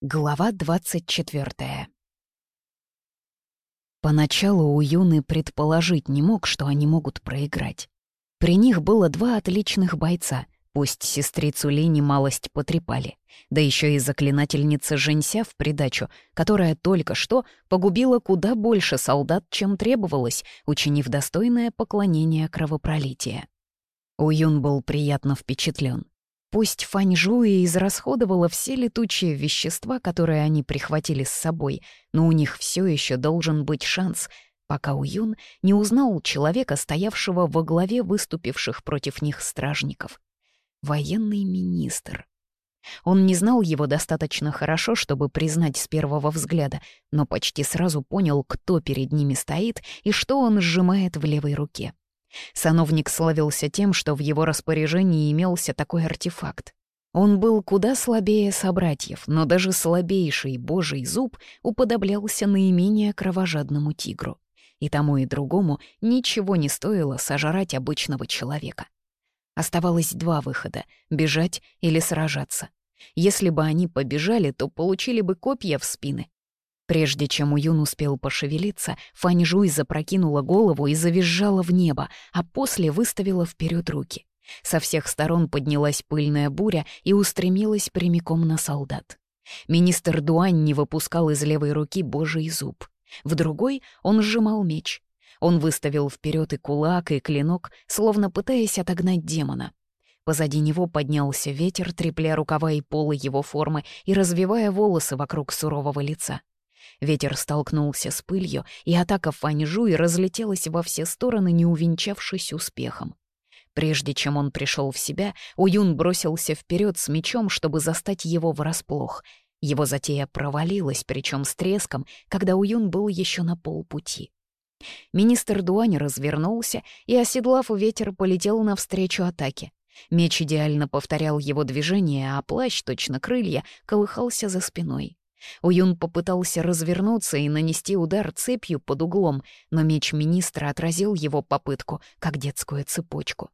Глава 24 Поначалу у Юны предположить не мог, что они могут проиграть. При них было два отличных бойца, пусть сестрицу Лини малость потрепали, да еще и заклинательница Женься в придачу, которая только что погубила куда больше солдат, чем требовалось, учинив достойное поклонение кровопролития. У Юн был приятно впечатлен. Пусть Фаньжу и израсходовала все летучие вещества, которые они прихватили с собой, но у них все еще должен быть шанс, пока Уюн не узнал человека, стоявшего во главе выступивших против них стражников. Военный министр. Он не знал его достаточно хорошо, чтобы признать с первого взгляда, но почти сразу понял, кто перед ними стоит и что он сжимает в левой руке. Сановник славился тем, что в его распоряжении имелся такой артефакт. Он был куда слабее собратьев, но даже слабейший божий зуб уподоблялся наименее кровожадному тигру. И тому и другому ничего не стоило сожрать обычного человека. Оставалось два выхода — бежать или сражаться. Если бы они побежали, то получили бы копья в спины, Прежде чем Уюнус успел пошевелиться, Фаньжуй запрокинула голову и завизжала в небо, а после выставила вперед руки. Со всех сторон поднялась пыльная буря и устремилась прямиком на солдат. Министр Дуань не выпускал из левой руки божий зуб. В другой он сжимал меч. Он выставил вперед и кулак, и клинок, словно пытаясь отогнать демона. Позади него поднялся ветер, трепля рукава и полы его формы и развивая волосы вокруг сурового лица. Ветер столкнулся с пылью, и атака фаньжуи разлетелась во все стороны, не увенчавшись успехом. Прежде чем он пришел в себя, Уюн бросился вперед с мечом, чтобы застать его врасплох. Его затея провалилась, причем с треском, когда Уюн был еще на полпути. Министр Дуань развернулся и, оседлав ветер, полетел навстречу атаке. Меч идеально повторял его движение, а плащ, точно крылья, колыхался за спиной. Уюн попытался развернуться и нанести удар цепью под углом, но меч министра отразил его попытку, как детскую цепочку.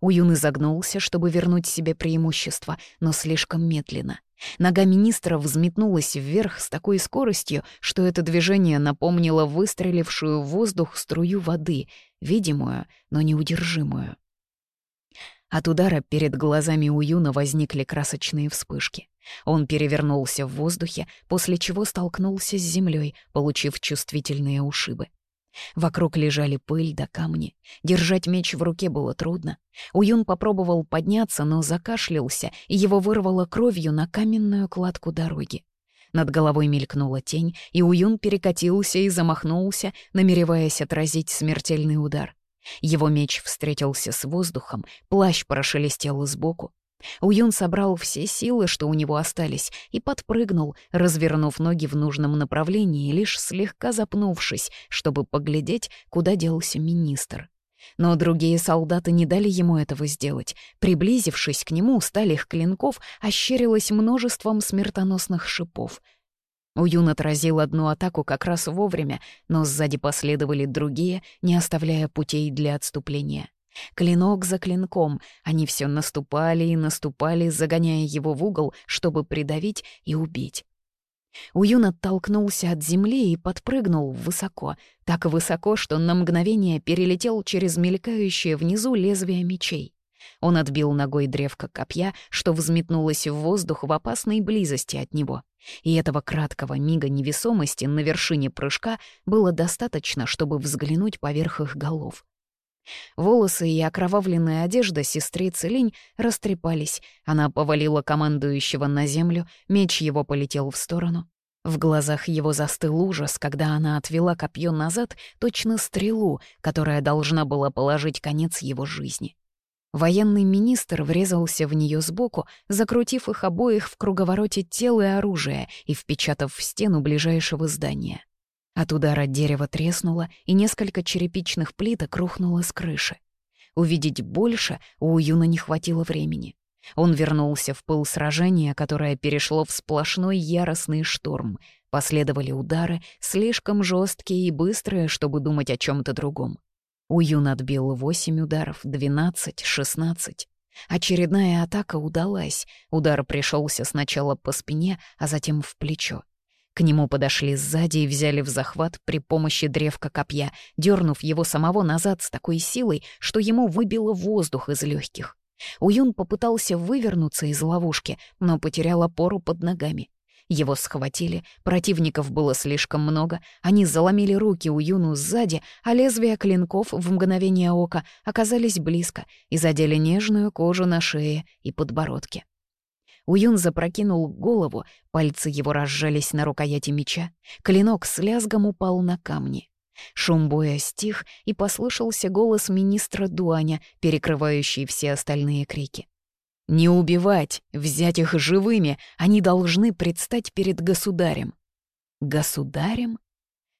Уюн изогнулся, чтобы вернуть себе преимущество, но слишком медленно. Нога министра взметнулась вверх с такой скоростью, что это движение напомнило выстрелившую в воздух струю воды, видимую, но неудержимую. От удара перед глазами Уюна возникли красочные вспышки. Он перевернулся в воздухе, после чего столкнулся с землей, получив чувствительные ушибы. Вокруг лежали пыль да камни. Держать меч в руке было трудно. Уюн попробовал подняться, но закашлялся, и его вырвало кровью на каменную кладку дороги. Над головой мелькнула тень, и Уюн перекатился и замахнулся, намереваясь отразить смертельный удар. Его меч встретился с воздухом, плащ прошелестел сбоку. Уюн собрал все силы, что у него остались, и подпрыгнул, развернув ноги в нужном направлении, лишь слегка запнувшись, чтобы поглядеть, куда делся министр. Но другие солдаты не дали ему этого сделать. Приблизившись к нему, сталь их клинков ощерилась множеством смертоносных шипов. Уюн отразил одну атаку как раз вовремя, но сзади последовали другие, не оставляя путей для отступления. Клинок за клинком они все наступали и наступали, загоняя его в угол, чтобы придавить и убить. Уюн оттолкнулся от земли и подпрыгнул высоко, так высоко, что на мгновение перелетел через мелькающее внизу лезвие мечей. Он отбил ногой древко копья, что взметнулось в воздух в опасной близости от него. И этого краткого мига невесомости на вершине прыжка было достаточно, чтобы взглянуть поверх их голов. Волосы и окровавленная одежда сестрицы Линь растрепались. Она повалила командующего на землю, меч его полетел в сторону. В глазах его застыл ужас, когда она отвела копье назад, точно стрелу, которая должна была положить конец его жизни. Военный министр врезался в нее сбоку, закрутив их обоих в круговороте тела и оружия и впечатав в стену ближайшего здания. От удара дерево треснуло, и несколько черепичных плиток рухнуло с крыши. Увидеть больше у Юна не хватило времени. Он вернулся в пыл сражения, которое перешло в сплошной яростный шторм. Последовали удары, слишком жесткие и быстрые, чтобы думать о чем то другом. Уюн отбил восемь ударов, двенадцать, шестнадцать. Очередная атака удалась. Удар пришелся сначала по спине, а затем в плечо. К нему подошли сзади и взяли в захват при помощи древка копья, дернув его самого назад с такой силой, что ему выбило воздух из легких. Уюн попытался вывернуться из ловушки, но потерял опору под ногами. Его схватили, противников было слишком много, они заломили руки у Юну сзади, а лезвия клинков в мгновение ока оказались близко и задели нежную кожу на шее и подбородке. Уюн запрокинул голову, пальцы его разжались на рукояти меча, клинок с лязгом упал на камни. Шум боя стих, и послышался голос министра Дуаня, перекрывающий все остальные крики. «Не убивать, взять их живыми, они должны предстать перед государем». «Государем?»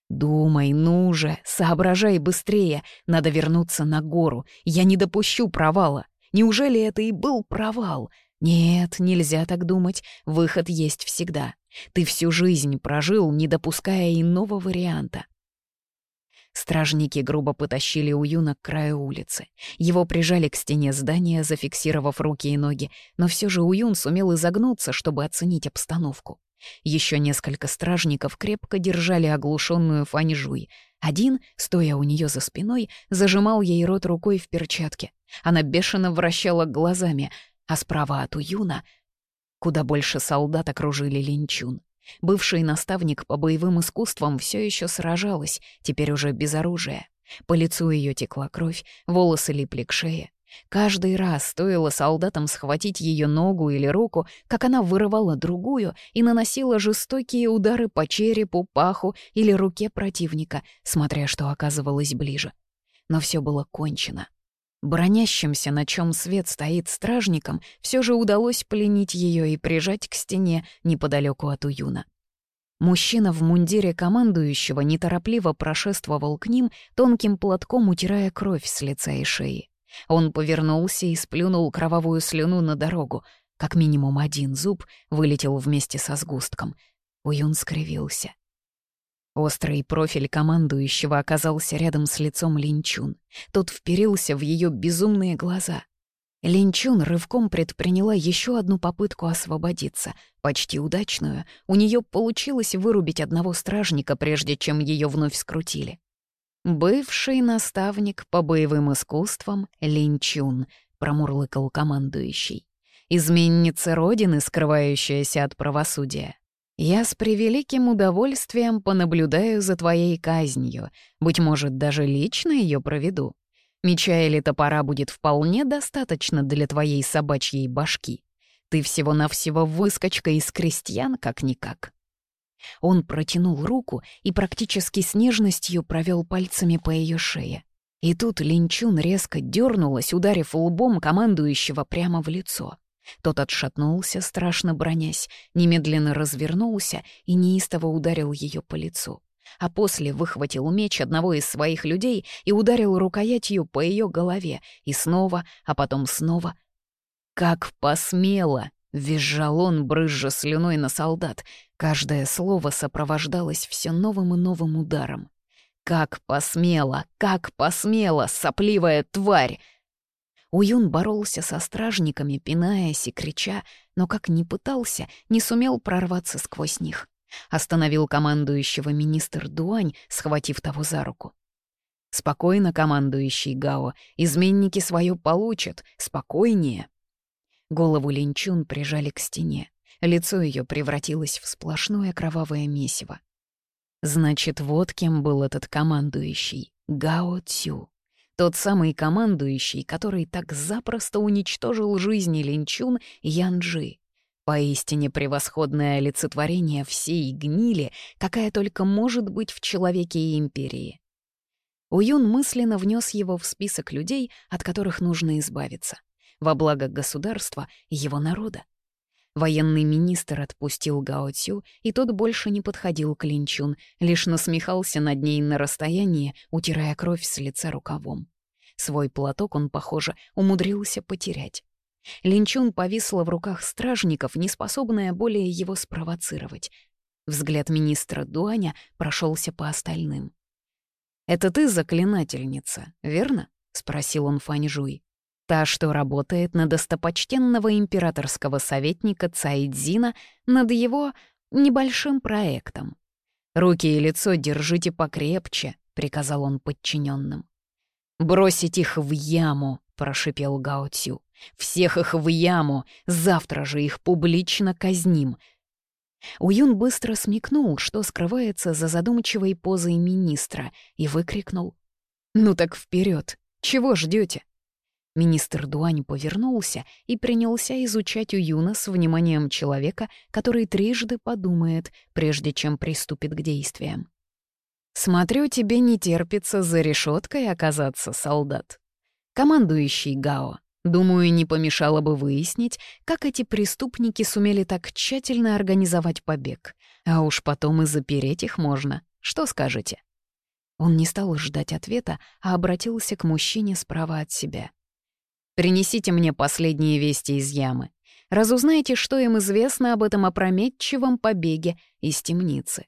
«Думай, ну же, соображай быстрее, надо вернуться на гору, я не допущу провала. Неужели это и был провал? Нет, нельзя так думать, выход есть всегда. Ты всю жизнь прожил, не допуская иного варианта. Стражники грубо потащили Уюна к краю улицы. Его прижали к стене здания, зафиксировав руки и ноги, но все же Уюн сумел изогнуться, чтобы оценить обстановку. Еще несколько стражников крепко держали оглушенную Фаньжуй. Один, стоя у нее за спиной, зажимал ей рот рукой в перчатке. Она бешено вращала глазами — а справа от Уюна куда больше солдат окружили Линчун. Бывший наставник по боевым искусствам все еще сражалась, теперь уже без оружия. По лицу ее текла кровь, волосы липли к шее. Каждый раз стоило солдатам схватить ее ногу или руку, как она вырывала другую и наносила жестокие удары по черепу, паху или руке противника, смотря что оказывалось ближе. Но все было кончено. Бронящимся, на чем свет стоит стражником, все же удалось пленить ее и прижать к стене неподалеку от Уюна. Мужчина в мундире командующего неторопливо прошествовал к ним, тонким платком утирая кровь с лица и шеи. Он повернулся и сплюнул кровавую слюну на дорогу. Как минимум один зуб вылетел вместе со сгустком. Уюн скривился. Острый профиль командующего оказался рядом с лицом Линчун. Тот вперился в ее безумные глаза. Линчун рывком предприняла еще одну попытку освободиться, почти удачную. У нее получилось вырубить одного стражника, прежде чем ее вновь скрутили. «Бывший наставник по боевым искусствам Линчун», — промурлыкал командующий. «Изменница Родины, скрывающаяся от правосудия». «Я с превеликим удовольствием понаблюдаю за твоей казнью, быть может, даже лично ее проведу. Меча или топора будет вполне достаточно для твоей собачьей башки. Ты всего-навсего выскочка из крестьян, как-никак». Он протянул руку и практически с нежностью провел пальцами по ее шее. И тут Линчун резко дернулась, ударив лбом командующего прямо в лицо. Тот отшатнулся, страшно бронясь, немедленно развернулся и неистово ударил ее по лицу. А после выхватил меч одного из своих людей и ударил рукоятью по ее голове, и снова, а потом снова. «Как посмело!» — визжал он, брызжа слюной на солдат. Каждое слово сопровождалось все новым и новым ударом. «Как посмело! Как посмело, сопливая тварь!» Уюн боролся со стражниками, пинаясь и крича, но как ни пытался, не сумел прорваться сквозь них. Остановил командующего министр Дуань, схватив того за руку. «Спокойно, командующий Гао, изменники свое получат, спокойнее». Голову Линчун прижали к стене. Лицо ее превратилось в сплошное кровавое месиво. Значит, вот кем был этот командующий — Гао Цю. Тот самый командующий, который так запросто уничтожил жизни Линчун Янджи. Поистине превосходное олицетворение всей гнили, какая только может быть в человеке и империи. Уюн мысленно внес его в список людей, от которых нужно избавиться. Во благо государства и его народа. Военный министр отпустил Гаотю, и тот больше не подходил к Линчун, лишь насмехался над ней на расстоянии, утирая кровь с лица рукавом. Свой платок он, похоже, умудрился потерять. Линчун повисла в руках стражников, не способная более его спровоцировать. Взгляд министра Дуаня прошелся по остальным. «Это ты заклинательница, верно?» — спросил он Фань Жуй. Та, что работает на достопочтенного императорского советника Цайдзина, над его небольшим проектом. «Руки и лицо держите покрепче», — приказал он подчиненным. «Бросить их в яму», — прошипел Гао «Всех их в яму! Завтра же их публично казним!» Уюн быстро смекнул, что скрывается за задумчивой позой министра, и выкрикнул. «Ну так вперед! Чего ждете? Министр Дуань повернулся и принялся изучать Юна с вниманием человека, который трижды подумает, прежде чем приступит к действиям. «Смотрю, тебе не терпится за решеткой оказаться, солдат. Командующий Гао, думаю, не помешало бы выяснить, как эти преступники сумели так тщательно организовать побег, а уж потом и запереть их можно. Что скажете?» Он не стал ждать ответа, а обратился к мужчине справа от себя — Принесите мне последние вести из ямы. Разузнайте, что им известно об этом опрометчивом побеге из темницы».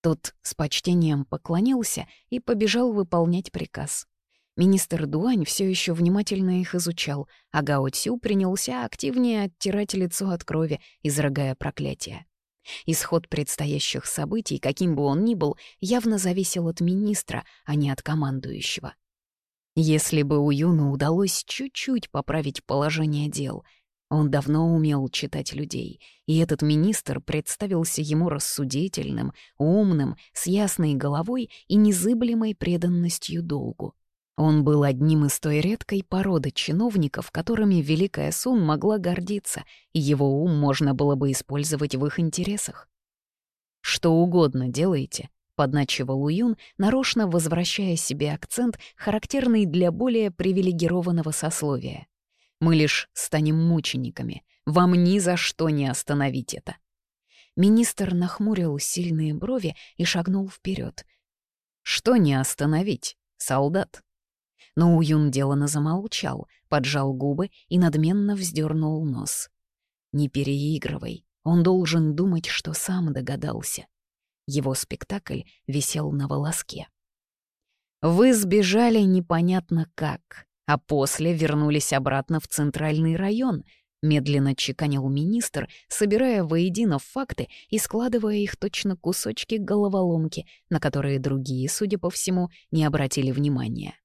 Тот с почтением поклонился и побежал выполнять приказ. Министр Дуань все еще внимательно их изучал, а Гао Цю принялся активнее оттирать лицо от крови, изрыгая проклятие. Исход предстоящих событий, каким бы он ни был, явно зависел от министра, а не от командующего. Если бы у Юна удалось чуть-чуть поправить положение дел, он давно умел читать людей, и этот министр представился ему рассудительным, умным, с ясной головой и незыблемой преданностью долгу. Он был одним из той редкой породы чиновников, которыми Великая Сун могла гордиться, и его ум можно было бы использовать в их интересах. «Что угодно делаете, подначивал Уюн, нарочно возвращая себе акцент, характерный для более привилегированного сословия. «Мы лишь станем мучениками. Вам ни за что не остановить это». Министр нахмурил сильные брови и шагнул вперед. «Что не остановить, солдат?» Но Уюн делано замолчал, поджал губы и надменно вздернул нос. «Не переигрывай, он должен думать, что сам догадался». Его спектакль висел на волоске. Вы сбежали непонятно как, а после вернулись обратно в центральный район, медленно чеканил министр, собирая воедино факты и складывая их точно кусочки головоломки, на которые другие, судя по всему, не обратили внимания.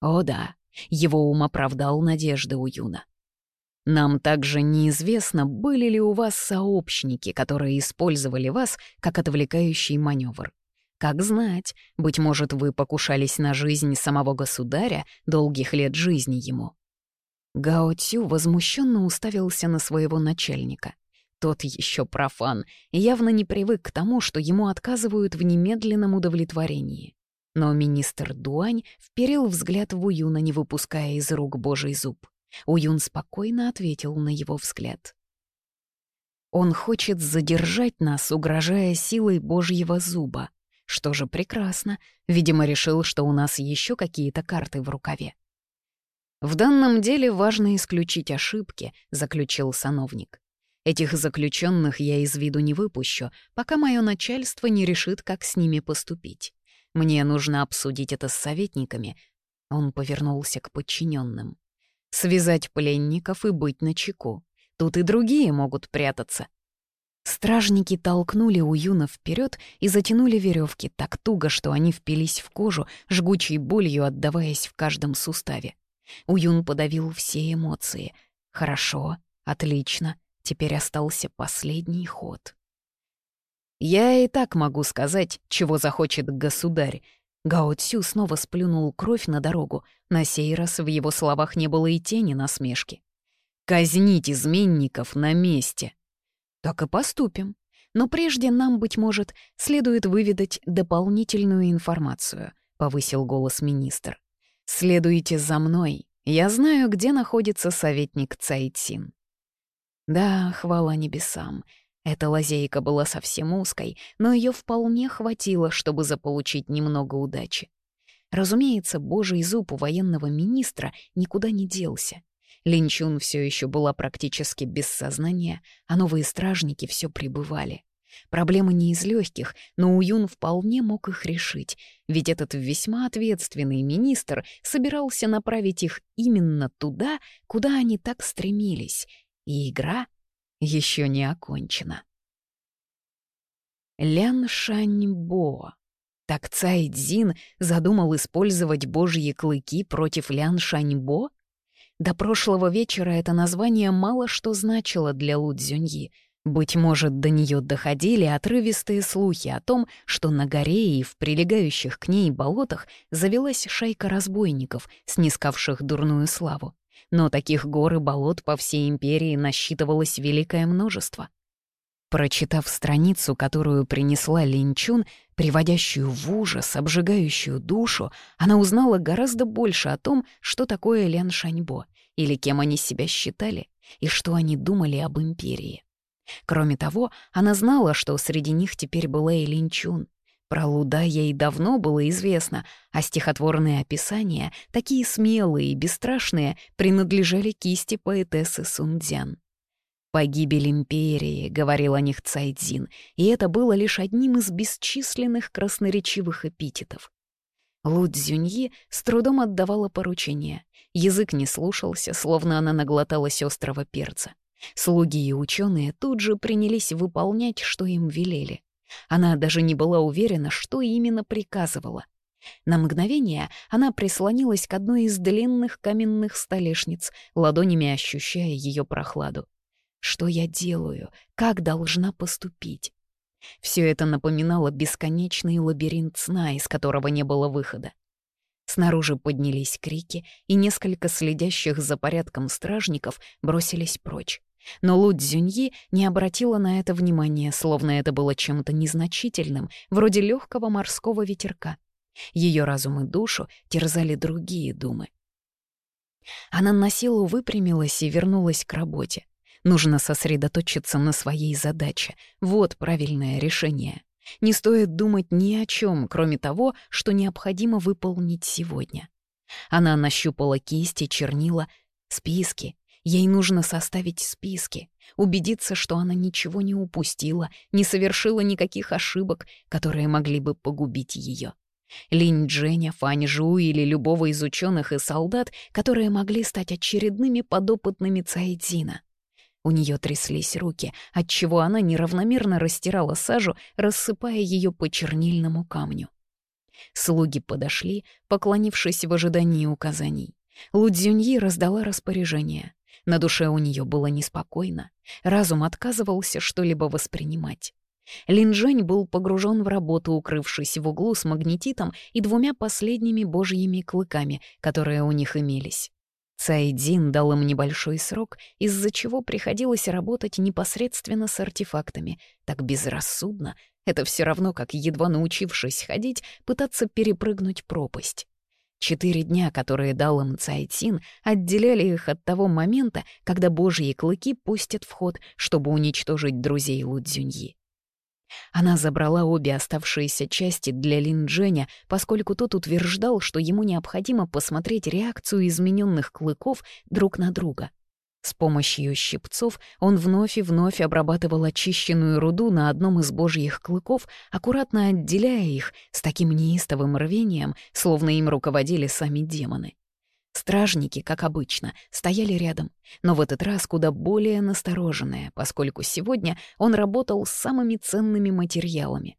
О да, его ум оправдал надежды у Юна. Нам также неизвестно, были ли у вас сообщники, которые использовали вас как отвлекающий маневр. Как знать, быть может, вы покушались на жизнь самого государя, долгих лет жизни ему. Гао Цю возмущенно уставился на своего начальника. Тот еще профан, явно не привык к тому, что ему отказывают в немедленном удовлетворении. Но министр Дуань вперил взгляд в Уюна, не выпуская из рук божий зуб. Уюн спокойно ответил на его взгляд. «Он хочет задержать нас, угрожая силой Божьего зуба. Что же прекрасно, видимо, решил, что у нас еще какие-то карты в рукаве». «В данном деле важно исключить ошибки», — заключил сановник. «Этих заключенных я из виду не выпущу, пока мое начальство не решит, как с ними поступить. Мне нужно обсудить это с советниками». Он повернулся к подчиненным. Связать пленников и быть начеку. Тут и другие могут прятаться. Стражники толкнули Уюна вперед и затянули веревки так туго, что они впились в кожу, жгучей болью отдаваясь в каждом суставе. Уюн подавил все эмоции. «Хорошо, отлично, теперь остался последний ход». «Я и так могу сказать, чего захочет государь», Гао Цю снова сплюнул кровь на дорогу. На сей раз в его словах не было и тени насмешки. «Казнить изменников на месте!» «Так и поступим. Но прежде нам, быть может, следует выведать дополнительную информацию», — повысил голос министр. «Следуйте за мной. Я знаю, где находится советник Цайцин». Да, хвала небесам. Эта лазейка была совсем узкой, но ее вполне хватило, чтобы заполучить немного удачи. Разумеется, божий зуб у военного министра никуда не делся. Линчун все еще была практически без сознания, а новые стражники все пребывали. Проблемы не из легких, но Уюн вполне мог их решить, ведь этот весьма ответственный министр собирался направить их именно туда, куда они так стремились. И игра еще не окончено. Лян Шаньбо. Так Цай Цзин задумал использовать божьи клыки против Лян Шаньбо? До прошлого вечера это название мало что значило для Лу Цзюньи. Быть может, до нее доходили отрывистые слухи о том, что на горе и в прилегающих к ней болотах завелась шайка разбойников, снискавших дурную славу но таких гор и болот по всей империи насчитывалось великое множество. Прочитав страницу, которую принесла Линчун, приводящую в ужас, обжигающую душу, она узнала гораздо больше о том, что такое Лен Шаньбо или кем они себя считали и что они думали об империи. Кроме того, она знала, что среди них теперь была и Линчун, про луда ей давно было известно, а стихотворные описания, такие смелые и бесстрашные, принадлежали кисти поэтессы Сунцзян. «Погибель империи», — говорил о них Цайдзин, и это было лишь одним из бесчисленных красноречивых эпитетов. Лу Цзюньи с трудом отдавала поручения. Язык не слушался, словно она наглоталась острого перца. Слуги и ученые тут же принялись выполнять, что им велели. Она даже не была уверена, что именно приказывала. На мгновение она прислонилась к одной из длинных каменных столешниц, ладонями ощущая ее прохладу. «Что я делаю? Как должна поступить?» Все это напоминало бесконечный лабиринт сна, из которого не было выхода. Снаружи поднялись крики, и несколько следящих за порядком стражников бросились прочь. Но Лу Цзюньи не обратила на это внимания, словно это было чем-то незначительным, вроде легкого морского ветерка. Ее разум и душу терзали другие думы. Она на силу выпрямилась и вернулась к работе. Нужно сосредоточиться на своей задаче. Вот правильное решение. Не стоит думать ни о чем, кроме того, что необходимо выполнить сегодня. Она нащупала кисти, чернила, списки, Ей нужно составить списки, убедиться, что она ничего не упустила, не совершила никаких ошибок, которые могли бы погубить ее. Линь Дженя, Фань Жу или любого из ученых и солдат, которые могли стать очередными подопытными Цайдзина. У нее тряслись руки, отчего она неравномерно растирала сажу, рассыпая ее по чернильному камню. Слуги подошли, поклонившись в ожидании указаний. Лу Цзюньи раздала распоряжение. На душе у нее было неспокойно, разум отказывался что-либо воспринимать. Линжань был погружен в работу, укрывшись в углу с магнетитом и двумя последними божьими клыками, которые у них имелись. Цайдин дал им небольшой срок, из-за чего приходилось работать непосредственно с артефактами. Так безрассудно. Это все равно, как, едва научившись ходить, пытаться перепрыгнуть пропасть. Четыре дня, которые дал им Цайтин, отделяли их от того момента, когда божьи клыки пустят в ход, чтобы уничтожить друзей Лудзюньи. Она забрала обе оставшиеся части для Лин Дженя, поскольку тот утверждал, что ему необходимо посмотреть реакцию измененных клыков друг на друга — с помощью щипцов он вновь и вновь обрабатывал очищенную руду на одном из божьих клыков, аккуратно отделяя их с таким неистовым рвением, словно им руководили сами демоны. Стражники, как обычно, стояли рядом, но в этот раз куда более настороженные, поскольку сегодня он работал с самыми ценными материалами.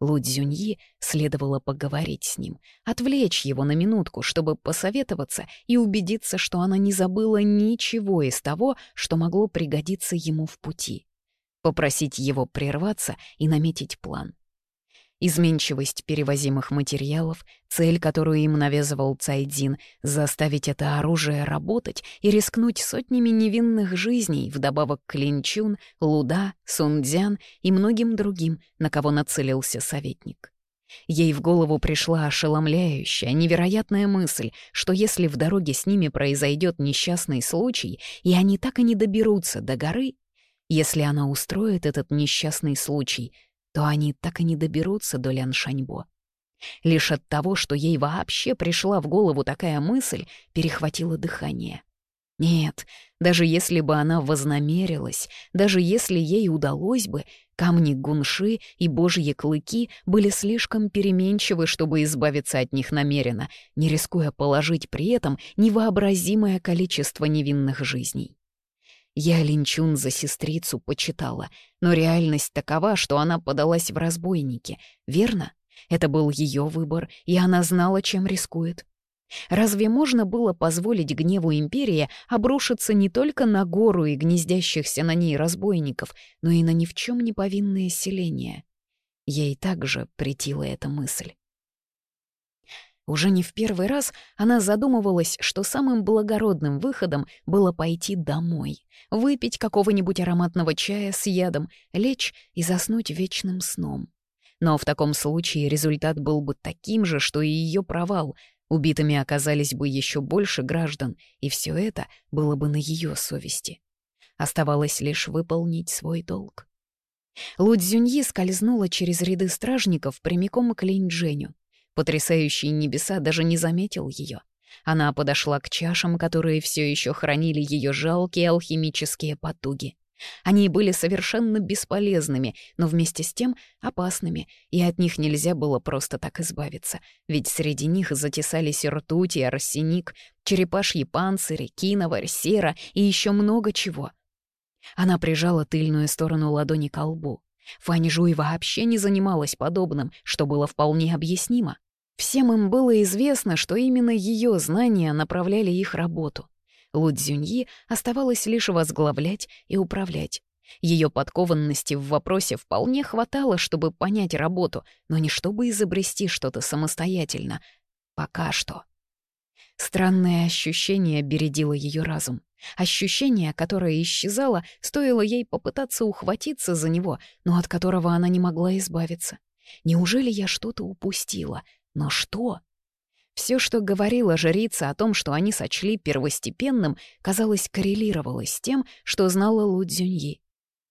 Лудзюньи следовало поговорить с ним, отвлечь его на минутку, чтобы посоветоваться и убедиться, что она не забыла ничего из того, что могло пригодиться ему в пути. Попросить его прерваться и наметить план. Изменчивость перевозимых материалов, цель, которую им навязывал Цайдин — заставить это оружие работать и рискнуть сотнями невинных жизней, вдобавок к Линчун, Луда, Сундзян и многим другим, на кого нацелился советник. Ей в голову пришла ошеломляющая, невероятная мысль, что если в дороге с ними произойдет несчастный случай, и они так и не доберутся до горы, если она устроит этот несчастный случай — то они так и не доберутся до Лян Шаньбо. Лишь от того, что ей вообще пришла в голову такая мысль, перехватило дыхание. Нет, даже если бы она вознамерилась, даже если ей удалось бы, камни гунши и божьи клыки были слишком переменчивы, чтобы избавиться от них намеренно, не рискуя положить при этом невообразимое количество невинных жизней. Я Линчун за сестрицу почитала, но реальность такова, что она подалась в разбойники, верно? Это был ее выбор, и она знала, чем рискует. Разве можно было позволить гневу империи обрушиться не только на гору и гнездящихся на ней разбойников, но и на ни в чем не повинные селения? Ей также претила эта мысль. Уже не в первый раз она задумывалась, что самым благородным выходом было пойти домой, выпить какого-нибудь ароматного чая с ядом, лечь и заснуть вечным сном. Но в таком случае результат был бы таким же, что и ее провал. Убитыми оказались бы еще больше граждан, и все это было бы на ее совести. Оставалось лишь выполнить свой долг. Лудзюньи скользнула через ряды стражников прямиком к Линь-Дженю потрясающий небеса даже не заметил ее. Она подошла к чашам, которые все еще хранили ее жалкие алхимические потуги. Они были совершенно бесполезными, но вместе с тем опасными, и от них нельзя было просто так избавиться, ведь среди них затесались ртуть и арсеник, черепашьи панцири, киноварь, сера и еще много чего. Она прижала тыльную сторону ладони к лбу. Ваня Жуева вообще не занималась подобным, что было вполне объяснимо. Всем им было известно, что именно ее знания направляли их работу. Лу Цзюньи оставалось лишь возглавлять и управлять. Ее подкованности в вопросе вполне хватало, чтобы понять работу, но не чтобы изобрести что-то самостоятельно. Пока что. Странное ощущение бередило ее разум. Ощущение, которое исчезало, стоило ей попытаться ухватиться за него, но от которого она не могла избавиться. Неужели я что-то упустила? Но что? Все, что говорила жрица о том, что они сочли первостепенным, казалось, коррелировало с тем, что знала Лу Цзюньи.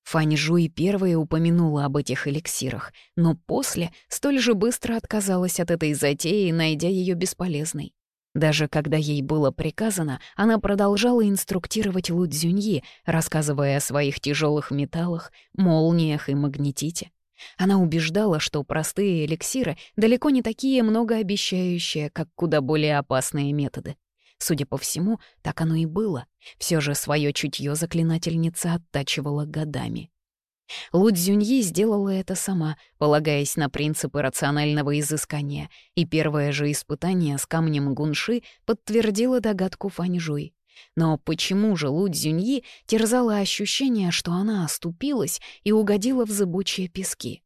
Фань Жуй первая упомянула об этих эликсирах, но после столь же быстро отказалась от этой затеи, найдя ее бесполезной. Даже когда ей было приказано, она продолжала инструктировать Лудзюньи, рассказывая о своих тяжелых металлах, молниях и магнетите. Она убеждала, что простые эликсиры далеко не такие многообещающие, как куда более опасные методы. Судя по всему, так оно и было. Все же свое чутье заклинательница оттачивала годами. Лу Цзюньи сделала это сама, полагаясь на принципы рационального изыскания, и первое же испытание с камнем Гунши подтвердило догадку Фаньжуй. Но почему же Лу Цзюньи терзала ощущение, что она оступилась и угодила в зыбучие пески?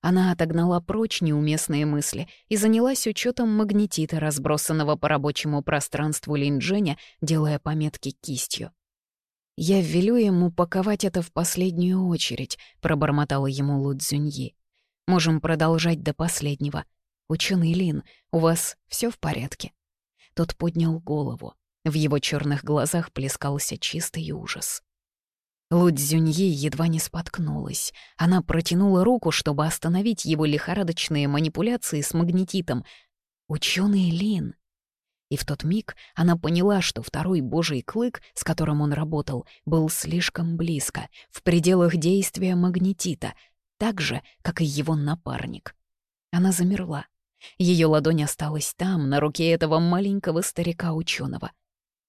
Она отогнала прочь неуместные мысли и занялась учетом магнетита, разбросанного по рабочему пространству Линдженя, делая пометки кистью. «Я велю ему паковать это в последнюю очередь», — пробормотала ему Лудзюньи. «Можем продолжать до последнего. Ученый Лин, у вас все в порядке?» Тот поднял голову. В его черных глазах плескался чистый ужас. Лудзюньи едва не споткнулась. Она протянула руку, чтобы остановить его лихорадочные манипуляции с магнетитом. Ученый Лин! И в тот миг она поняла, что второй божий клык, с которым он работал, был слишком близко, в пределах действия магнетита, так же, как и его напарник. Она замерла. Ее ладонь осталась там, на руке этого маленького старика ученого.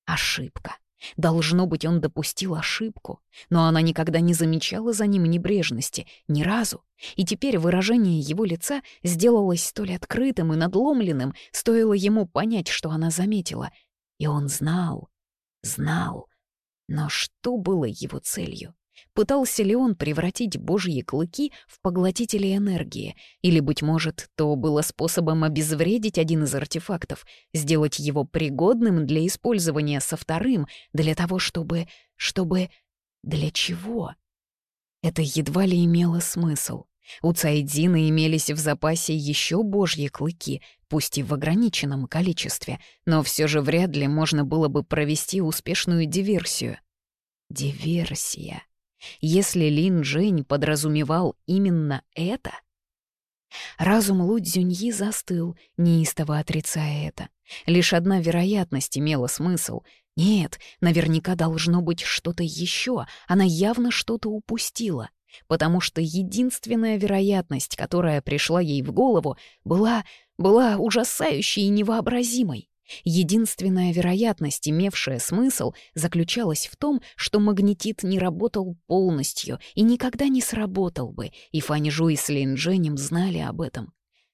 Ошибка. Должно быть, он допустил ошибку, но она никогда не замечала за ним небрежности, ни разу, и теперь выражение его лица сделалось столь открытым и надломленным, стоило ему понять, что она заметила. И он знал, знал, но что было его целью? Пытался ли он превратить божьи клыки в поглотители энергии? Или, быть может, то было способом обезвредить один из артефактов, сделать его пригодным для использования со вторым, для того, чтобы... чтобы... для чего? Это едва ли имело смысл. У Цайдина имелись в запасе еще божьи клыки, пусть и в ограниченном количестве, но все же вряд ли можно было бы провести успешную диверсию. Диверсия. Если Лин Жень подразумевал именно это... Разум Лу Цзюньи застыл, неистово отрицая это. Лишь одна вероятность имела смысл. Нет, наверняка должно быть что-то еще, она явно что-то упустила. Потому что единственная вероятность, которая пришла ей в голову, была... была ужасающей и невообразимой. Единственная вероятность, имевшая смысл, заключалась в том, что магнетит не работал полностью и никогда не сработал бы, и Фанижу и с Линдженем знали об этом.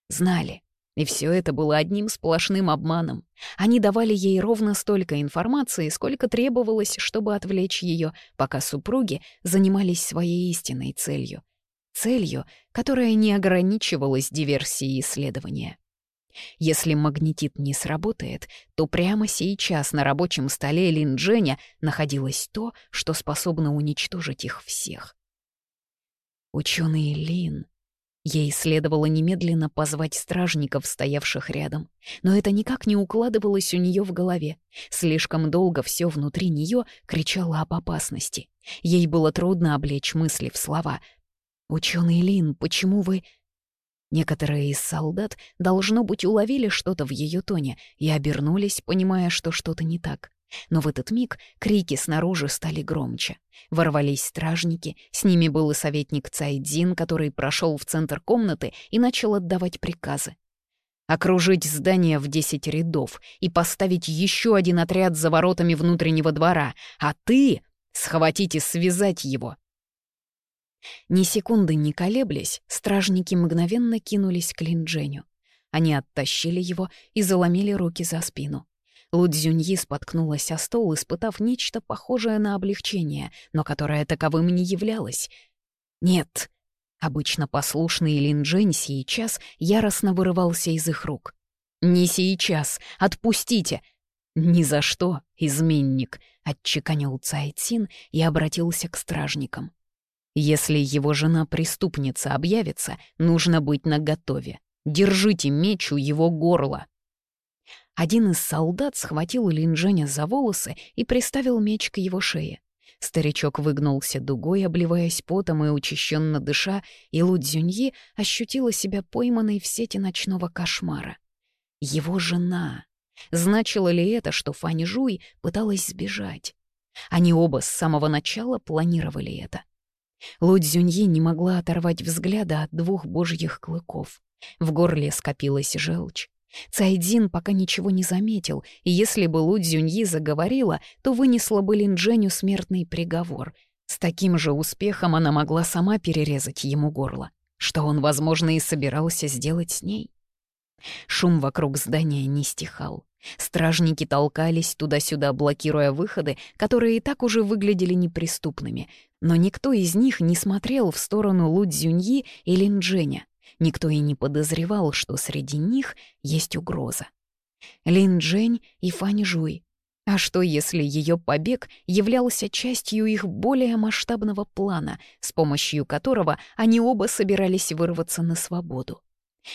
Знали. И все это было одним сплошным обманом. Они давали ей ровно столько информации, сколько требовалось, чтобы отвлечь ее, пока супруги занимались своей истинной целью. Целью, которая не ограничивалась диверсией исследования. Если магнетит не сработает, то прямо сейчас на рабочем столе Лин Дженя находилось то, что способно уничтожить их всех. Ученый Лин. Ей следовало немедленно позвать стражников, стоявших рядом. Но это никак не укладывалось у нее в голове. Слишком долго все внутри нее кричало об опасности. Ей было трудно облечь мысли в слова. «Ученый Лин, почему вы...» Некоторые из солдат, должно быть, уловили что-то в ее тоне и обернулись, понимая, что что-то не так. Но в этот миг крики снаружи стали громче. Ворвались стражники, с ними был и советник Цайдин, который прошел в центр комнаты и начал отдавать приказы. «Окружить здание в десять рядов и поставить еще один отряд за воротами внутреннего двора, а ты — схватить и связать его», ни секунды не колеблясь, стражники мгновенно кинулись к Линдженю. Они оттащили его и заломили руки за спину. Лудзюньи споткнулась о стол, испытав нечто похожее на облегчение, но которое таковым не являлось. «Нет!» Обычно послушный Линджень сейчас яростно вырывался из их рук. «Не сейчас! Отпустите!» «Ни за что, изменник!» — отчеканил Цайцин и обратился к стражникам. Если его жена-преступница объявится, нужно быть наготове. Держите меч у его горла. Один из солдат схватил Линджаня за волосы и приставил меч к его шее. Старичок выгнулся дугой, обливаясь потом и учащенно дыша, и Лудзюньи ощутила себя пойманной в сети ночного кошмара. Его жена. Значило ли это, что Фань Жуй пыталась сбежать? Они оба с самого начала планировали это. Лудзюньи не могла оторвать взгляда от двух божьих клыков. В горле скопилась желчь. Цайдзин пока ничего не заметил, и если бы Лудзюньи заговорила, то вынесла бы Линдженю смертный приговор. С таким же успехом она могла сама перерезать ему горло, что он, возможно, и собирался сделать с ней. Шум вокруг здания не стихал. Стражники толкались туда-сюда, блокируя выходы, которые и так уже выглядели неприступными. Но никто из них не смотрел в сторону Лудзюньи и Линдженя. Никто и не подозревал, что среди них есть угроза. Линджень и Фань Жуй. А что, если ее побег являлся частью их более масштабного плана, с помощью которого они оба собирались вырваться на свободу?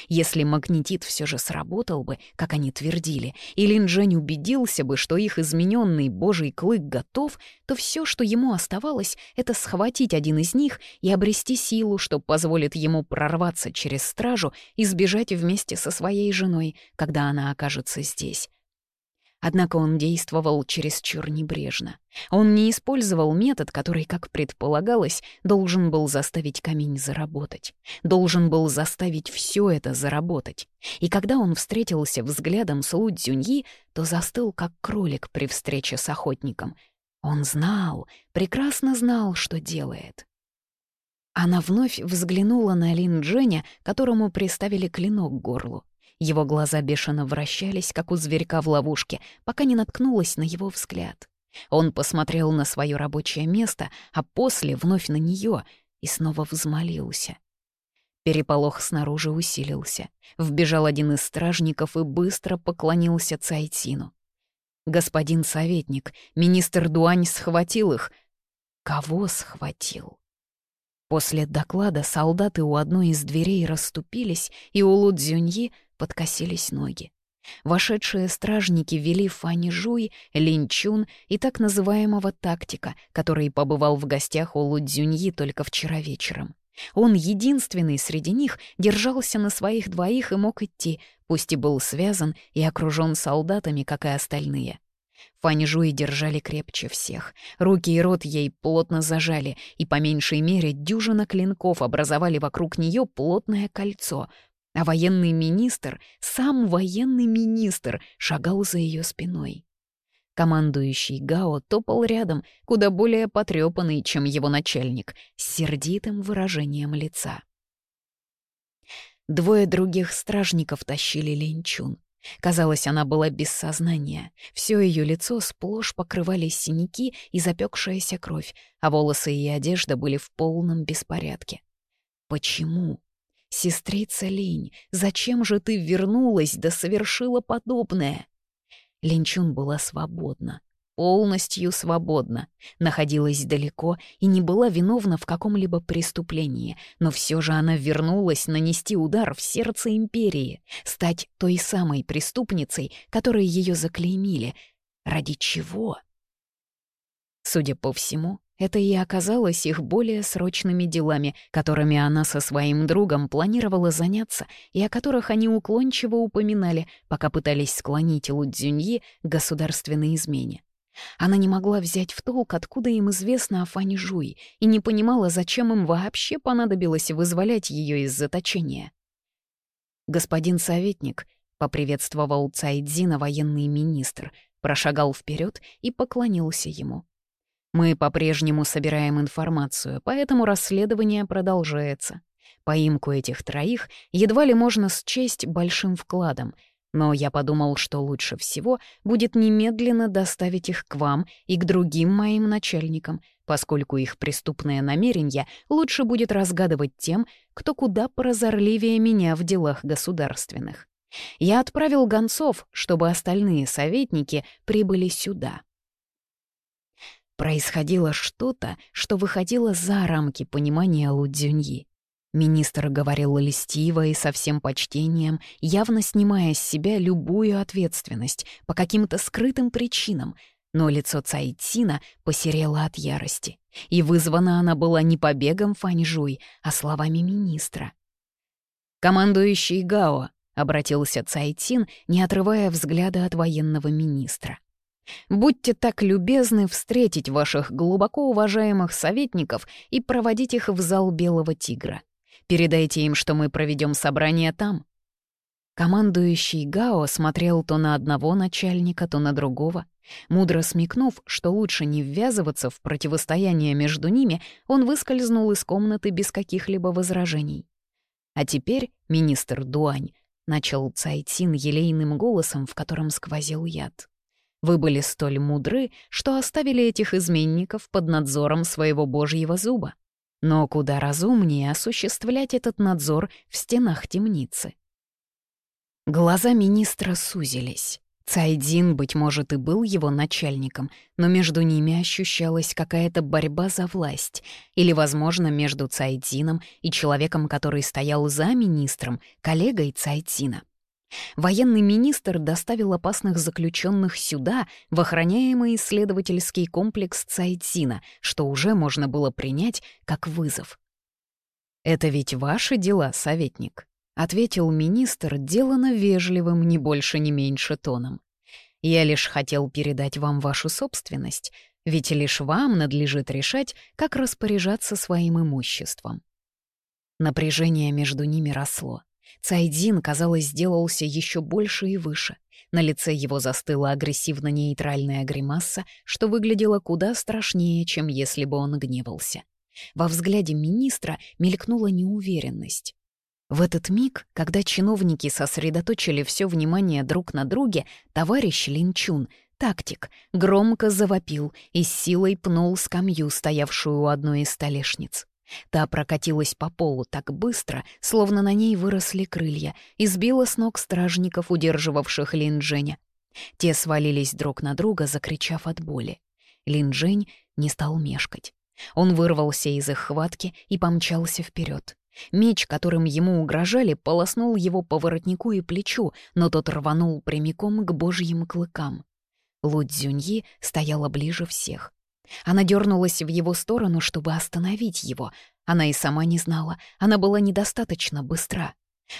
Если магнетит все же сработал бы, как они твердили, и Лин Джень убедился бы, что их измененный божий клык готов, то все, что ему оставалось, это схватить один из них и обрести силу, что позволит ему прорваться через стражу и сбежать вместе со своей женой, когда она окажется здесь. Однако он действовал чересчур небрежно. Он не использовал метод, который, как предполагалось, должен был заставить камень заработать. Должен был заставить все это заработать. И когда он встретился взглядом с Лу Цзюньи, то застыл, как кролик при встрече с охотником. Он знал, прекрасно знал, что делает. Она вновь взглянула на Лин Дженя, которому приставили клинок к горлу. Его глаза бешено вращались, как у зверька в ловушке, пока не наткнулась на его взгляд. Он посмотрел на свое рабочее место, а после вновь на нее и снова взмолился. Переполох снаружи усилился. Вбежал один из стражников и быстро поклонился Цайтину. «Господин советник, министр Дуань схватил их». «Кого схватил?» После доклада солдаты у одной из дверей расступились, и у Лудзюньи подкосились ноги. Вошедшие стражники вели Фани Жуй, Линчун и так называемого тактика, который побывал в гостях у Лудзюньи только вчера вечером. Он единственный среди них держался на своих двоих и мог идти, пусть и был связан и окружен солдатами, как и остальные. Фань Жуи держали крепче всех. Руки и рот ей плотно зажали, и по меньшей мере дюжина клинков образовали вокруг нее плотное кольцо — А военный министр, сам военный министр, шагал за ее спиной. Командующий Гао топал рядом, куда более потрепанный, чем его начальник, с сердитым выражением лица. Двое других стражников тащили Линчун. Казалось, она была без сознания. Все ее лицо сплошь покрывались синяки и запекшаяся кровь, а волосы и одежда были в полном беспорядке. Почему? «Сестрица Линь, зачем же ты вернулась да совершила подобное?» Линчун была свободна, полностью свободна, находилась далеко и не была виновна в каком-либо преступлении, но все же она вернулась нанести удар в сердце империи, стать той самой преступницей, которой ее заклеймили. Ради чего? Судя по всему, это и оказалось их более срочными делами, которыми она со своим другом планировала заняться и о которых они уклончиво упоминали, пока пытались склонить Лудзюньи к государственной измене. Она не могла взять в толк, откуда им известно о Фане Жуи, и не понимала, зачем им вообще понадобилось вызволять ее из заточения. «Господин советник», — поприветствовал Цайдзина военный министр, прошагал вперед и поклонился ему. Мы по-прежнему собираем информацию, поэтому расследование продолжается. Поимку этих троих едва ли можно счесть большим вкладом, но я подумал, что лучше всего будет немедленно доставить их к вам и к другим моим начальникам, поскольку их преступное намерение лучше будет разгадывать тем, кто куда прозорливее меня в делах государственных. Я отправил гонцов, чтобы остальные советники прибыли сюда. Происходило что-то, что выходило за рамки понимания Лудзюньи. Министр говорил льстиво и со всем почтением, явно снимая с себя любую ответственность по каким-то скрытым причинам, но лицо Цайтина посерело от ярости. И вызвана она была не побегом Фаньжуй, а словами министра. «Командующий Гао», — обратился Цайтин, не отрывая взгляда от военного министра. Будьте так любезны встретить ваших глубоко уважаемых советников и проводить их в зал Белого Тигра. Передайте им, что мы проведем собрание там». Командующий Гао смотрел то на одного начальника, то на другого. Мудро смекнув, что лучше не ввязываться в противостояние между ними, он выскользнул из комнаты без каких-либо возражений. «А теперь, министр Дуань», — начал Цайтин елейным голосом, в котором сквозил яд, вы были столь мудры, что оставили этих изменников под надзором своего божьего зуба. Но куда разумнее осуществлять этот надзор в стенах темницы. Глаза министра сузились. Цайдин, быть может, и был его начальником, но между ними ощущалась какая-то борьба за власть, или, возможно, между Цайдином и человеком, который стоял за министром, коллегой Цайдина. Военный министр доставил опасных заключенных сюда, в охраняемый исследовательский комплекс Цайтзина, что уже можно было принять как вызов. «Это ведь ваши дела, советник», — ответил министр, делано вежливым, не больше, не меньше тоном. «Я лишь хотел передать вам вашу собственность, ведь лишь вам надлежит решать, как распоряжаться своим имуществом». Напряжение между ними росло. Цайдин, казалось, сделался еще больше и выше. На лице его застыла агрессивно-нейтральная гримаса, что выглядело куда страшнее, чем если бы он гневался. Во взгляде министра мелькнула неуверенность. В этот миг, когда чиновники сосредоточили все внимание друг на друге, товарищ Линчун, тактик, громко завопил и с силой пнул скамью, стоявшую у одной из столешниц. Та прокатилась по полу так быстро, словно на ней выросли крылья, и сбила с ног стражников, удерживавших Лин Дженя. Те свалились друг на друга, закричав от боли. Лин Джень не стал мешкать. Он вырвался из их хватки и помчался вперед. Меч, которым ему угрожали, полоснул его по воротнику и плечу, но тот рванул прямиком к божьим клыкам. Лу Цзюньи стояла ближе всех. Она дернулась в его сторону, чтобы остановить его. Она и сама не знала, она была недостаточно быстра.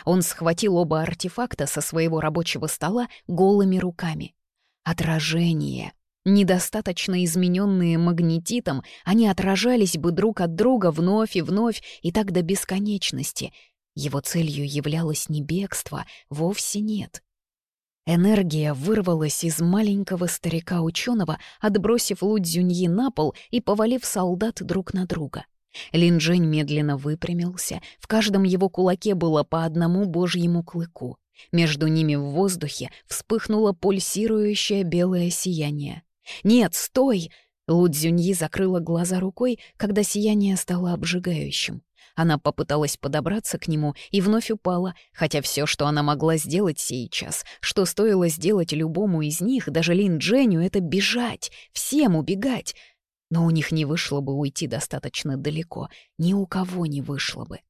Он схватил оба артефакта со своего рабочего стола голыми руками. Отражение. Недостаточно измененные магнетитом, они отражались бы друг от друга вновь и вновь, и так до бесконечности. Его целью являлось не бегство, вовсе нет. Энергия вырвалась из маленького старика-ученого, отбросив Лудзюньи на пол и повалив солдат друг на друга. Линджень медленно выпрямился, в каждом его кулаке было по одному божьему клыку. Между ними в воздухе вспыхнуло пульсирующее белое сияние. «Нет, стой!» Лудзюньи закрыла глаза рукой, когда сияние стало обжигающим. Она попыталась подобраться к нему и вновь упала, хотя все, что она могла сделать сейчас, что стоило сделать любому из них, даже Лин Дженю, это бежать, всем убегать. Но у них не вышло бы уйти достаточно далеко, ни у кого не вышло бы.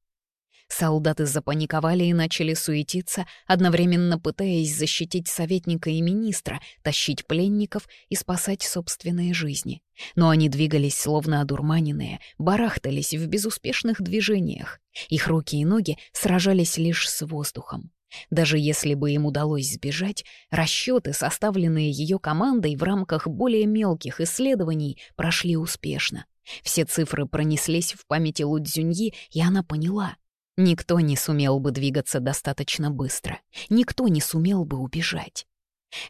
Солдаты запаниковали и начали суетиться, одновременно пытаясь защитить советника и министра, тащить пленников и спасать собственные жизни. Но они двигались словно одурманенные, барахтались в безуспешных движениях. Их руки и ноги сражались лишь с воздухом. Даже если бы им удалось сбежать, расчеты, составленные ее командой в рамках более мелких исследований, прошли успешно. Все цифры пронеслись в памяти Лудзюньи, и она поняла. Никто не сумел бы двигаться достаточно быстро. Никто не сумел бы убежать.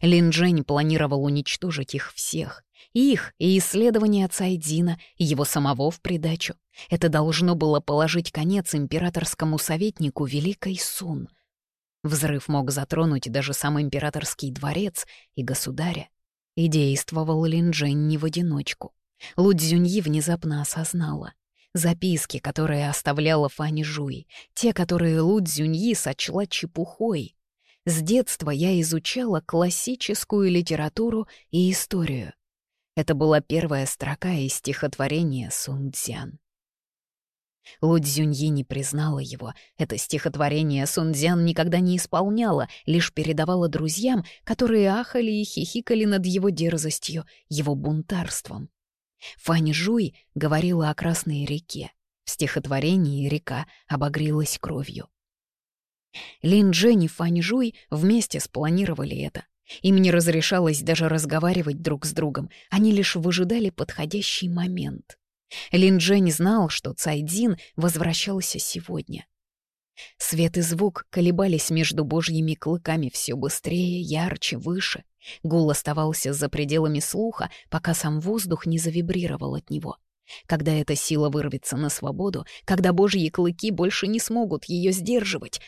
Лин Джень планировал уничтожить их всех. Их и исследования отца Эдина, его самого в придачу. Это должно было положить конец императорскому советнику Великой Сун. Взрыв мог затронуть даже сам императорский дворец и государя. И действовал Лин Джень не в одиночку. Лу Цзюньи внезапно осознала. Записки, которые оставляла Фани Жуй, те, которые Лу Цзюньи сочла чепухой. С детства я изучала классическую литературу и историю. Это была первая строка из стихотворения Сун Цзян. Лу Цзюньи не признала его. Это стихотворение Сун Цзян никогда не исполняла, лишь передавала друзьям, которые ахали и хихикали над его дерзостью, его бунтарством. Фань Жуй говорила о Красной реке. В стихотворении река обогрелась кровью. Лин Джен и Фань Жуй вместе спланировали это. Им не разрешалось даже разговаривать друг с другом, они лишь выжидали подходящий момент. Лин Джен знал, что Цай Цайдин возвращался сегодня. Свет и звук колебались между божьими клыками все быстрее, ярче, выше. Гул оставался за пределами слуха, пока сам воздух не завибрировал от него. Когда эта сила вырвется на свободу, когда божьи клыки больше не смогут ее сдерживать...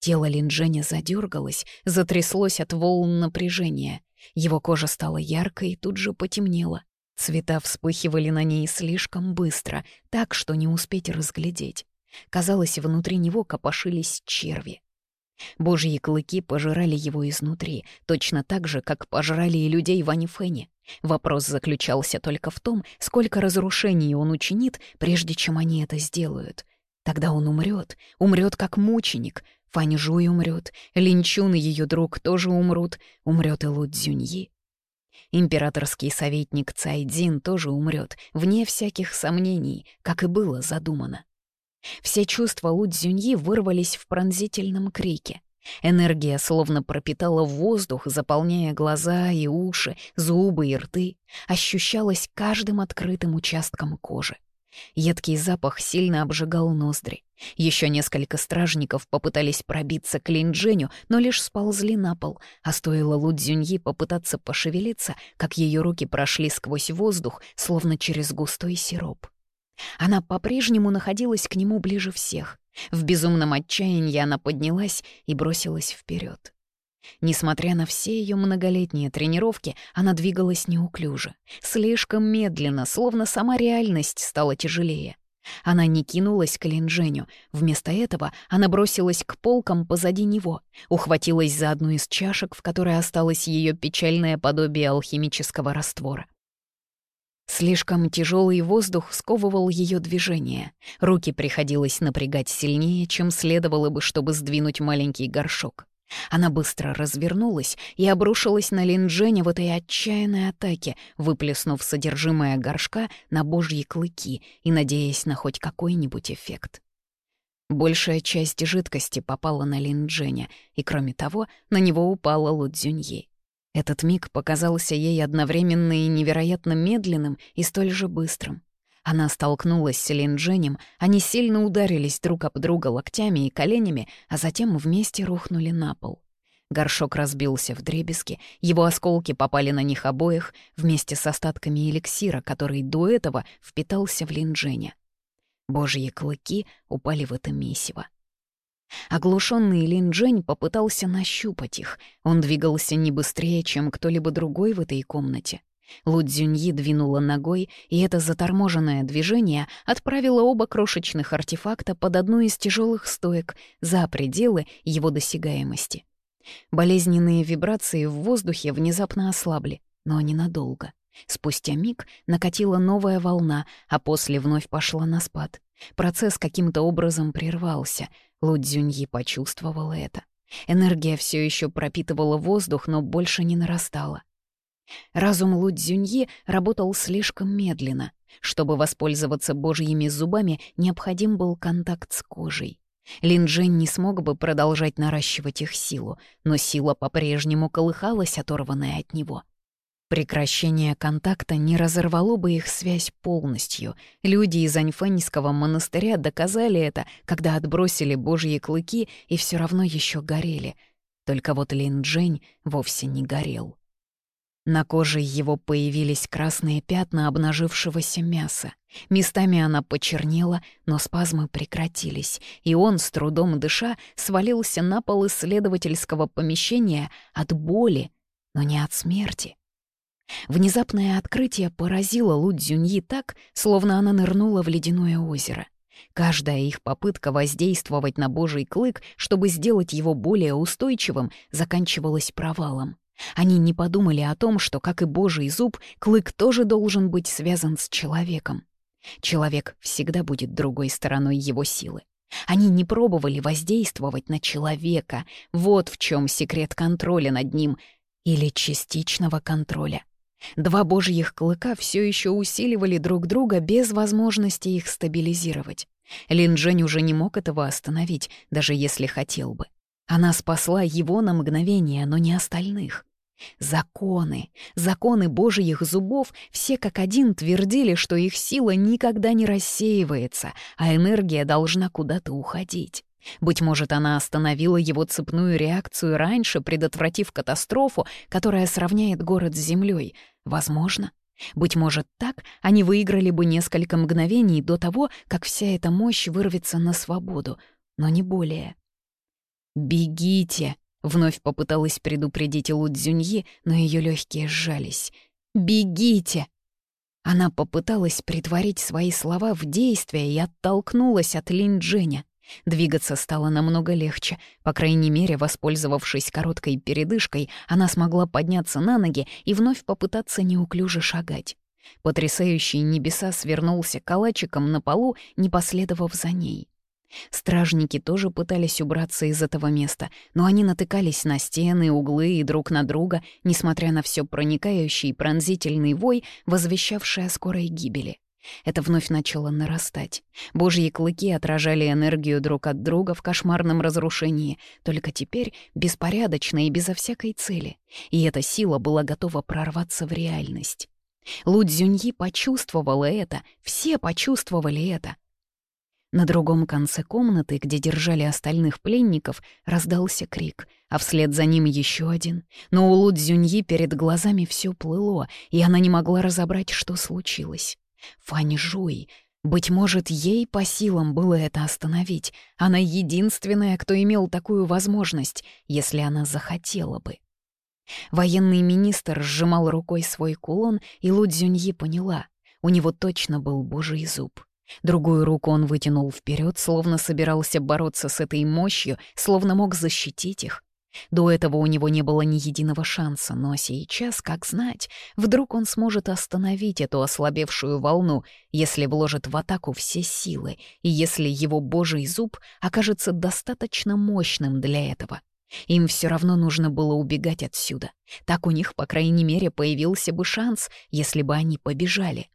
Тело Линдженя задергалось, затряслось от волн напряжения. Его кожа стала яркой и тут же потемнела. Цвета вспыхивали на ней слишком быстро, так, что не успеть разглядеть. Казалось, внутри него копошились черви. Божьи клыки пожирали его изнутри, точно так же, как пожрали и людей в Анифене. Вопрос заключался только в том, сколько разрушений он учинит, прежде чем они это сделают. Тогда он умрет, умрет как мученик. Фаньжуй умрет, Линчун и ее друг тоже умрут, умрет и Лудзюньи. Императорский советник Цайдзин тоже умрет, вне всяких сомнений, как и было задумано. Все чувства Лудзюньи вырвались в пронзительном крике. Энергия словно пропитала воздух, заполняя глаза и уши, зубы и рты, ощущалась каждым открытым участком кожи. Едкий запах сильно обжигал ноздри. Еще несколько стражников попытались пробиться к Линдженю, но лишь сползли на пол, а стоило Лудзюньи попытаться пошевелиться, как ее руки прошли сквозь воздух, словно через густой сироп. Она по-прежнему находилась к нему ближе всех. В безумном отчаянии она поднялась и бросилась вперед. Несмотря на все ее многолетние тренировки, она двигалась неуклюже, слишком медленно, словно сама реальность стала тяжелее. Она не кинулась к Линдженю, вместо этого она бросилась к полкам позади него, ухватилась за одну из чашек, в которой осталось ее печальное подобие алхимического раствора. Слишком тяжелый воздух сковывал ее движение. Руки приходилось напрягать сильнее, чем следовало бы, чтобы сдвинуть маленький горшок. Она быстро развернулась и обрушилась на Линджене в этой отчаянной атаке, выплеснув содержимое горшка на божьи клыки и надеясь на хоть какой-нибудь эффект. Большая часть жидкости попала на Линдженя, и кроме того, на него упала Лудзюньи. Этот миг показался ей одновременно и невероятно медленным и столь же быстрым. Она столкнулась с Линдженем, они сильно ударились друг об друга локтями и коленями, а затем вместе рухнули на пол. Горшок разбился в дребезги, его осколки попали на них обоих вместе с остатками эликсира, который до этого впитался в Линдженя. Божьи клыки упали в это месиво. Оглушенный Лин Джень попытался нащупать их. Он двигался не быстрее, чем кто-либо другой в этой комнате. Лу Цзюньи двинула ногой, и это заторможенное движение отправило оба крошечных артефакта под одну из тяжелых стоек за пределы его досягаемости. Болезненные вибрации в воздухе внезапно ослабли, но ненадолго. Спустя миг накатила новая волна, а после вновь пошла на спад. Процесс каким-то образом прервался. Лудзюньи почувствовала это. Энергия все еще пропитывала воздух, но больше не нарастала. Разум Лудзюньи работал слишком медленно. Чтобы воспользоваться божьими зубами, необходим был контакт с кожей. Линджин не смог бы продолжать наращивать их силу, но сила по-прежнему колыхалась, оторванная от него — Прекращение контакта не разорвало бы их связь полностью. Люди из Аньфаньского монастыря доказали это, когда отбросили божьи клыки и все равно еще горели. Только вот Лин Джень вовсе не горел. На коже его появились красные пятна обнажившегося мяса. Местами она почернела, но спазмы прекратились, и он, с трудом дыша, свалился на пол исследовательского помещения от боли, но не от смерти. Внезапное открытие поразило Лудзюньи так, словно она нырнула в ледяное озеро. Каждая их попытка воздействовать на божий клык, чтобы сделать его более устойчивым, заканчивалась провалом. Они не подумали о том, что, как и божий зуб, клык тоже должен быть связан с человеком. Человек всегда будет другой стороной его силы. Они не пробовали воздействовать на человека. Вот в чем секрет контроля над ним или частичного контроля. Два божьих клыка все еще усиливали друг друга без возможности их стабилизировать. Лин Джень уже не мог этого остановить, даже если хотел бы. Она спасла его на мгновение, но не остальных. Законы, законы божьих зубов все как один твердили, что их сила никогда не рассеивается, а энергия должна куда-то уходить. Быть может, она остановила его цепную реакцию раньше, предотвратив катастрофу, которая сравняет город с землей. Возможно. Быть может, так они выиграли бы несколько мгновений до того, как вся эта мощь вырвется на свободу, но не более. «Бегите!» — вновь попыталась предупредить Лудзюньи, но ее легкие сжались. «Бегите!» Она попыталась притворить свои слова в действие и оттолкнулась от Линь Дженя. Двигаться стало намного легче. По крайней мере, воспользовавшись короткой передышкой, она смогла подняться на ноги и вновь попытаться неуклюже шагать. Потрясающий небеса свернулся калачиком на полу, не последовав за ней. Стражники тоже пытались убраться из этого места, но они натыкались на стены, углы и друг на друга, несмотря на все проникающий пронзительный вой, возвещавший о скорой гибели. Это вновь начало нарастать. Божьи клыки отражали энергию друг от друга в кошмарном разрушении, только теперь беспорядочно и безо всякой цели. И эта сила была готова прорваться в реальность. Лудзюньи почувствовала это, все почувствовали это. На другом конце комнаты, где держали остальных пленников, раздался крик, а вслед за ним еще один. Но у Лудзюньи перед глазами все плыло, и она не могла разобрать, что случилось. Фань Жуй. Быть может, ей по силам было это остановить. Она единственная, кто имел такую возможность, если она захотела бы. Военный министр сжимал рукой свой кулон, и Лудзюньи поняла, у него точно был божий зуб. Другую руку он вытянул вперед, словно собирался бороться с этой мощью, словно мог защитить их. До этого у него не было ни единого шанса, но сейчас, как знать, вдруг он сможет остановить эту ослабевшую волну, если вложит в атаку все силы, и если его божий зуб окажется достаточно мощным для этого. Им все равно нужно было убегать отсюда. Так у них, по крайней мере, появился бы шанс, если бы они побежали.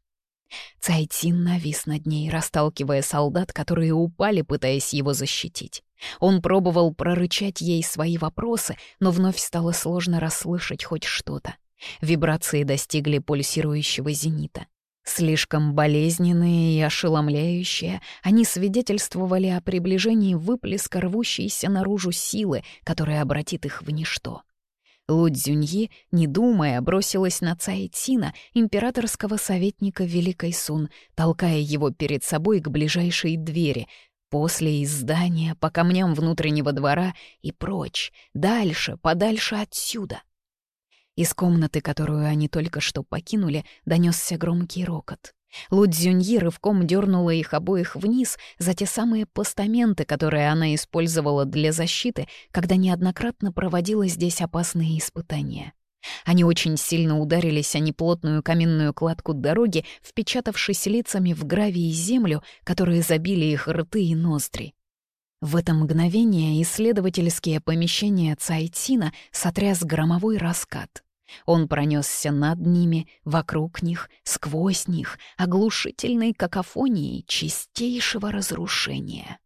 Цайтин навис над ней, расталкивая солдат, которые упали, пытаясь его защитить. Он пробовал прорычать ей свои вопросы, но вновь стало сложно расслышать хоть что-то. Вибрации достигли пульсирующего зенита. Слишком болезненные и ошеломляющие, они свидетельствовали о приближении выплеска рвущейся наружу силы, которая обратит их в ничто. Лудзюньи, не думая, бросилась на Цаэтина, императорского советника Великой Сун, толкая его перед собой к ближайшей двери, После из здания, по камням внутреннего двора и прочь, дальше, подальше отсюда. Из комнаты, которую они только что покинули, донесся громкий рокот. Лудзюньи рывком дернула их обоих вниз за те самые постаменты, которые она использовала для защиты, когда неоднократно проводила здесь опасные испытания. Они очень сильно ударились о неплотную каменную кладку дороги, впечатавшись лицами в гравий и землю, которые забили их рты и ноздри. В это мгновение исследовательские помещения Цайтина сотряс громовой раскат. Он пронесся над ними, вокруг них, сквозь них, оглушительной какофонией чистейшего разрушения.